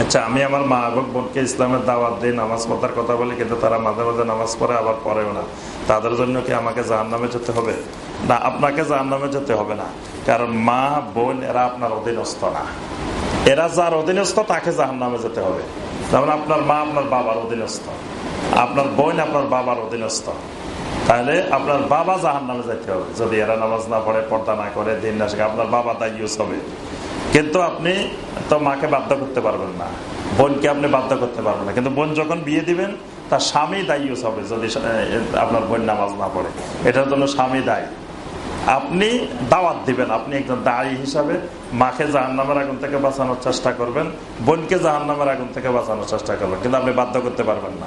আচ্ছা আমি আমার মা এবং বোনকে ইসলামের দাওয়াত দিয়ে নামাজ পড়ার কথা বলি, কিন্তু তারা মাঝে মাঝে নামাজ পড়ে, আবার পড়েও না। তাদের জন্য কি আমাকে জাহান নামে যেতে হবে? না, আপনাকে জাহান নামে যেতে হবে না। কারণ মা, বোন, এরা আপনার অধীনস্থ না। এরা যার অধীনস্থ, তাকে জাহান নামে যেতে হবে। যেমন আপনার মা আপনার বাবার অধীনস্থ। আপনার বোন আপনার বাবার অধীনস্থ। তাহলে আপনার বাবা জাহান নামে যেতে হবে। যদি এরা নামাজ না পড়ে, পর্দা না করে, দিন না আপনার বাবা তাই ইউজ হবে। কিন্তু আপনি তো মাকে বাধ্য করতে পারবেন না। বোনকে আপনি বাধ্য করতে পারবেন না। কিন্তু বোন যখন বিয়ে দিবেন, তার স্বামী দায়ুস হবে যদি আপনার বোন নামাজ না পড়ে। এটার জন্য স্বামী দায়ী। আপনি দাওয়াত দিবেন। আপনি একজন দায়ী হিসাবে মাকে জাহান নামের আগুন থেকে বাঁচানোর চেষ্টা করবেন, বোনকে জাহান নামের আগুন থেকে বাঁচানোর চেষ্টা করবেন। কিন্তু আপনি বাধ্য করতে পারবেন না।